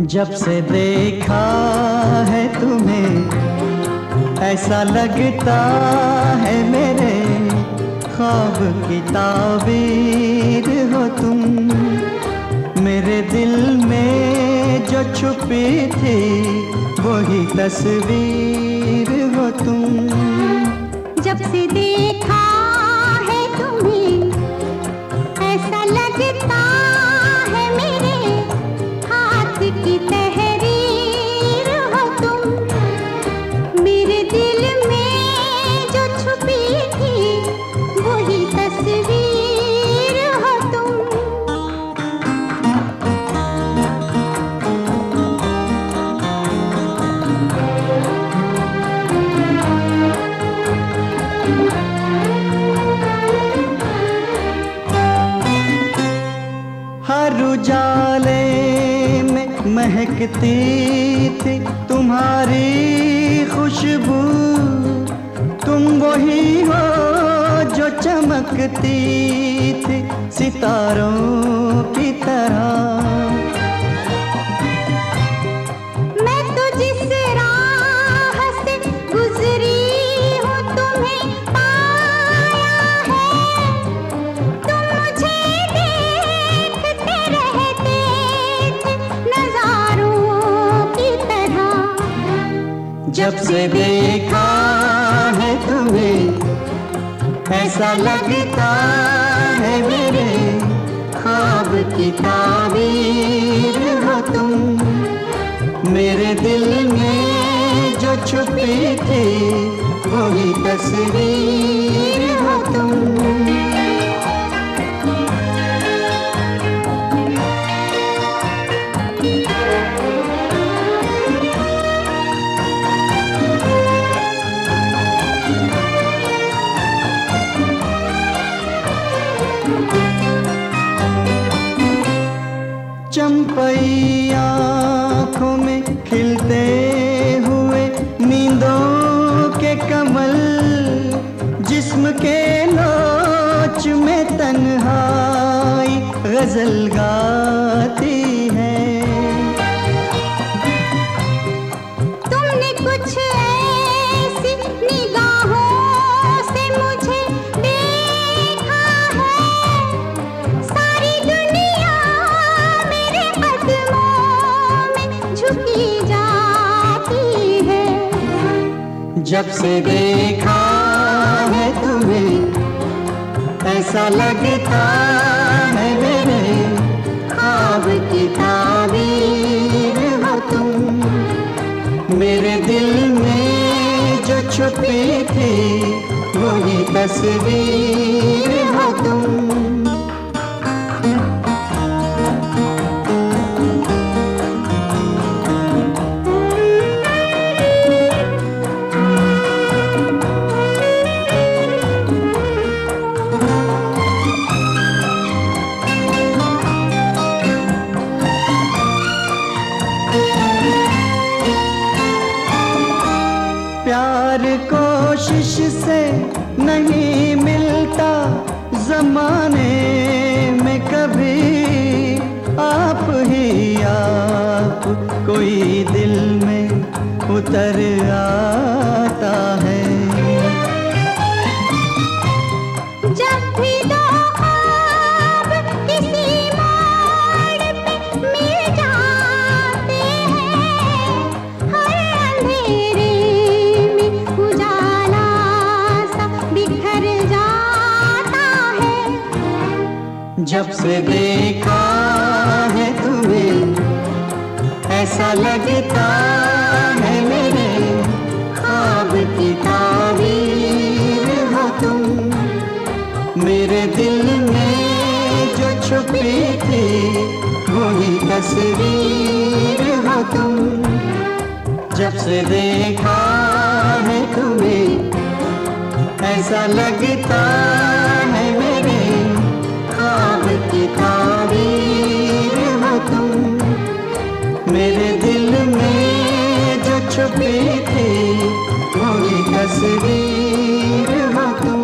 जब से देखा है तुम्हें, ऐसा लगता है मेरे ख्वाब की ताबीर हो तुम। मेरे दिल में जो छुपी थी, वही तस्वीर हो तुम। जब से हर उजाले में महकती थी तुम्हारी खुशबू। तुम वही हो जो चमकती थी सितारों जब से देखा है तुम्हें, ऐसा लगता है मेरे खाब की ताबीर हो तुम। मेरे दिल में जो छुपी थी, वही तस्वीर चंपई आँखों में खिलते हुए नींदों के कमल, जिस्म के लोच में तन्हाई, गज़ल गाती जब से देखा है तुम्हें, ऐसा लगता है मेरे ख्वाब की ताबीर हो तुम। मेरे दिल में जो छुपी थी, वही तस्वीर हो तुम। कोशिश से नहीं मिलता जमाने में कभी। आप ही आप, कोई दिल में उतर आता जब से देखा है तुम्हें, ऐसा लगता है मेरे खाब की ताबीर हो तुम। मेरे दिल में जो छुपी थी, वही तस्वीर हो तुम। जब से देखा है तुम्हें, ऐसा लगता छुपी थी वही तस्वीर हो